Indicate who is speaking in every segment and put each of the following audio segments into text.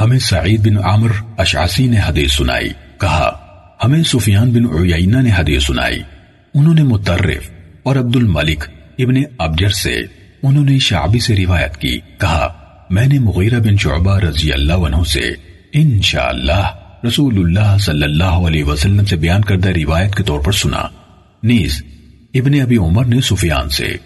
Speaker 1: ہمیں سعید بن عامر اشعسی نے حدیث سنائی۔ کہا، ہمیں سفیان بن عیینہ نے حدیث سنائی۔ انہوں نے مترف اور عبد الملک ابن ابجر سے انہوں نے شعبی سے روایت کی۔ کہا، میں نے مغیرہ بن شعبہ رضی اللہ عنہ سے انشاءاللہ رسول اللہ صلی اللہ علیہ وسلم سے بیان کردہ روایت کے طور پر سنا۔ نیز، ابن ابی عمر نے سفیان سے،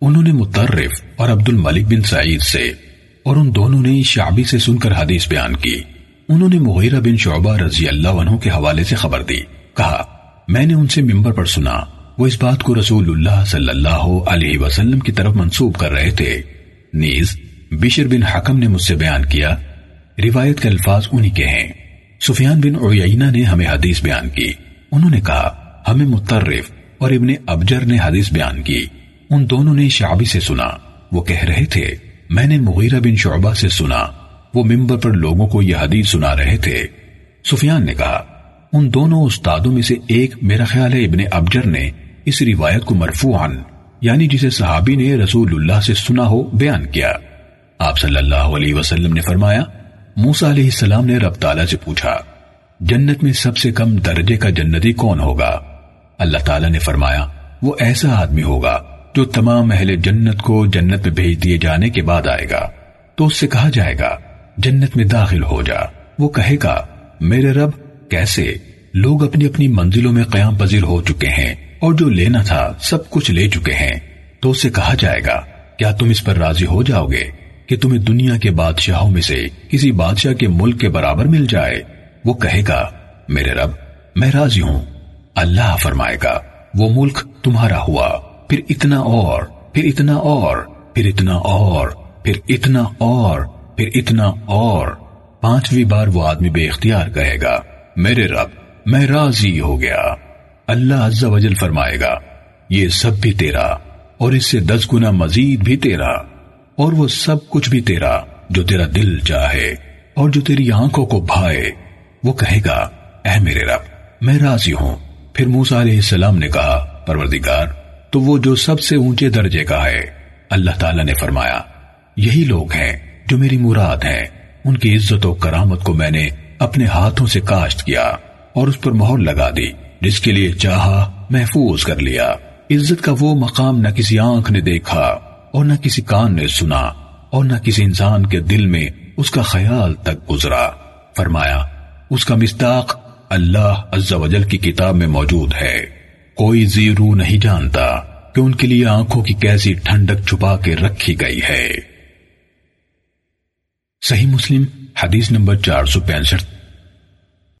Speaker 1: انہوں نے مترف اور عبد الملک بن سعید سے اور ان دونوں نے شعبی سے سن کر حدیث بیان کی۔ انہوں نے مغیرہ بن شعبہ رضی اللہ عنہ کے حوالے سے خبر دی۔ کہا، میں نے ان سے ممبر پر سنا۔ وہ اس بات کو رسول اللہ صلی اللہ علیہ وسلم کی طرف منسوب کر رہے تھے۔ نیز، بشر بن حکم نے مجھ سے بیان کیا۔ روایت کے الفاظ انہی کے ہیں۔ سفیان بن عیینہ نے ہمیں حدیث بیان کی۔ انہوں نے کہا، ہمیں مترف اور ابن ابجر نے حدیث بیان کی۔ ان دونوں نے شعبی سے سنا۔ وہ کہہ رہے تھے میں نے مغیرہ بن شعبہ سے سنا۔ وہ ممبر پر لوگوں کو یہ حدیث سنا رہے تھے۔ سفیان نے کہا، ان دونوں استادوں میں سے ایک میرا خیال ہے ابن ابجر نے اس روایت کو مرفوعاً یعنی جسے صحابی نے رسول اللہ سے سنا ہو، بیان کیا۔ آپ صلی اللہ علیہ وسلم نے فرمایا، موسیٰ علیہ السلام نے رب تعالیٰ سے پوچھا، جنت میں سب سے کم درجے کا جنتی کون ہوگا؟ اللہ تعالیٰ نے فرمایا، وہ ایسا آدمی ہوگا۔ جو تمام اہل جنت کو جنت میں بھیج دیے جانے کے بعد آئے گا، تو اس سے کہا جائے گا، جنت میں داخل ہو جا۔ وہ کہے گا، میرے رب، کیسے؟ لوگ اپنی اپنی منزلوں میں قیام پذیر ہو چکے ہیں، اور جو لینا تھا، سب کچھ لے چکے ہیں۔ تو اسے کہا جائے گا، کیا تم اس پر راضی ہو جاؤ گے؟ کہ تمہیں دنیا کے بادشاہوں میں سے کسی بادشاہ کے ملک کے برابر مل جائے۔ وہ کہے گا، میرے رب، میں راضی ہوں۔ اللہ فرمائے گا، وہ ملک تمہارا ہوا۔ پھر اتنا اور، پھر اتنا اور، پھر اتنا اور، پھر اتنا اور، پھر اتنا اور۔ پانچویں بار وہ آدمی بے اختیار کہے گا، میرے رب، میں راضی ہو گیا۔ اللہ عز و جل فرمائے گا، یہ سب بھی تیرا اور اس سے دس گنا مزید بھی تیرا۔ اور وہ سب کچھ بھی تیرا جو تیرا دل چاہے اور جو تیری آنکھوں کو بھائے۔ وہ کہے گا، اے میرے رب، میں راضی ہوں۔ پھر موسیٰ علیہ السلام نے کہا، پروردگار تو وہ جو سب سے اونچے درجے کا ہے۔ اللہ تعالیٰ نے فرمایا، یہی لوگ ہیں جو میری مراد ہیں۔ ان کی عزت و کرامت کو میں نے اپنے ہاتھوں سے کاشت کیا اور اس پر مہر لگا دی، جس کے لیے چاہا محفوظ کر لیا۔ عزت کا وہ مقام نہ کسی آنکھ نے دیکھا اور نہ کسی کان نے سنا اور نہ کسی انسان کے دل میں اس کا خیال تک گزرا۔ فرمایا، اس کا مستاق اللہ عز و جل کی کتاب میں موجود ہے۔ کوئی زیرو نہیں جانتا کہ ان کے لیے آنکھوں کی کیسی ٹھنڈک چھپا کے رکھی گئی ہے۔ صحیح مسلم، حدیث نمبر چار سو پینسٹھ۔